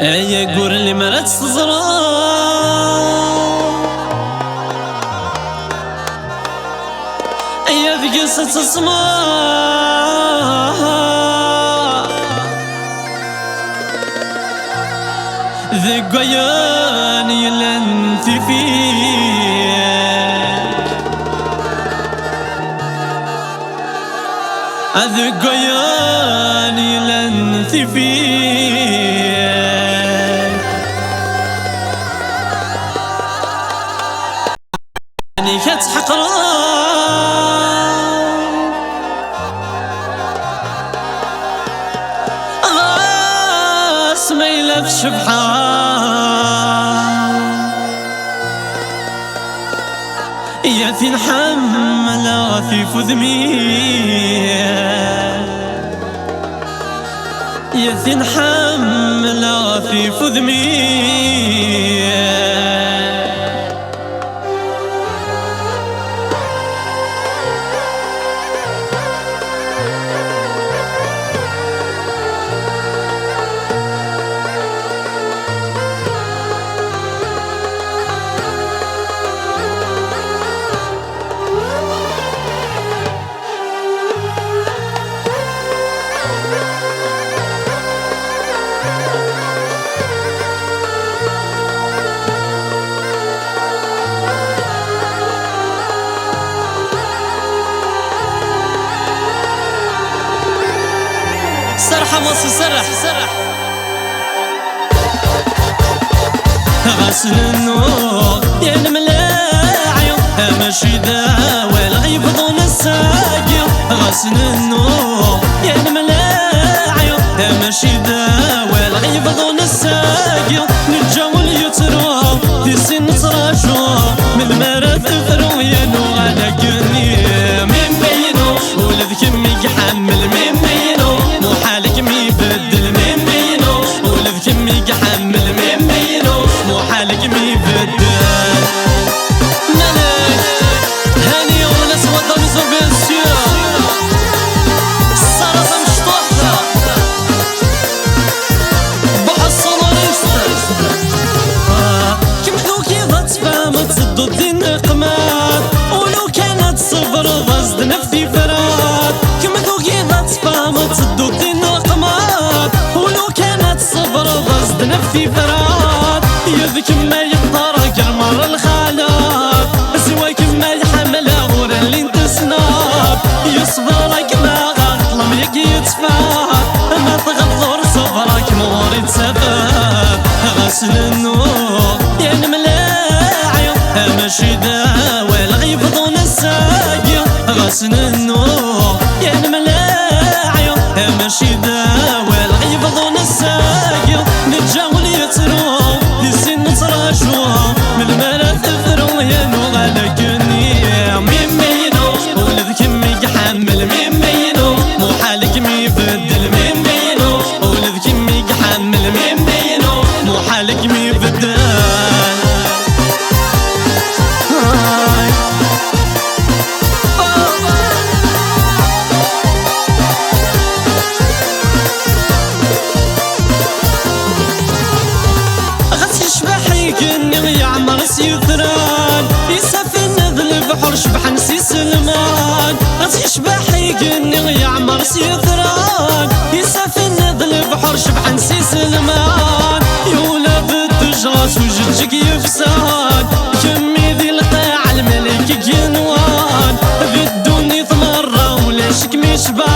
اي قور اللي مرات تزرع. اي في قصة تسمع. ذي قيان يلنثي فيه ذي قيان يلنثي ما يلف شبحان يا في الحملة في فذمي. يا في الحملة في فذمي. سرح مصر سرح سرح. غسل النور يا الملاعي ماشي داوي الغيبضون الساقي غسل النور يا الملاعي ماشي داوي الغيبضون الساقي نتجاو اليترو في سن تراشو من المرات فرو ينو على يذك ما يقدر كرمر الخالات سوى كما يحمل غور اللي انت سناب يصبرك ما غطلم يك يتفات ما تغضر صبرك مور يتسبب. غسل النور يا الملاعي ماشي داوي الغيبضون الساقي. غسل النور يا الملاعي ماشي داوي كني يعمر سيثران يسافر نذل البحر شبح نسي سلمان يولا بالدجاس وجدك يفسان كمي ذي القاع الملك جنوان. بدوني ثمرة ولا شك مشبان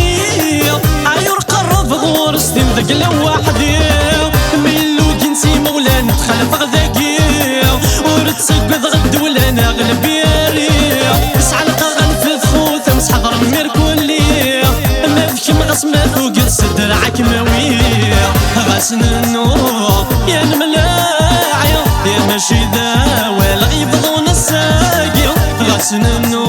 وراك ماوية غسن النور يا الملاعية يا ماشي داوي الغيب ظون الساقية غسن النور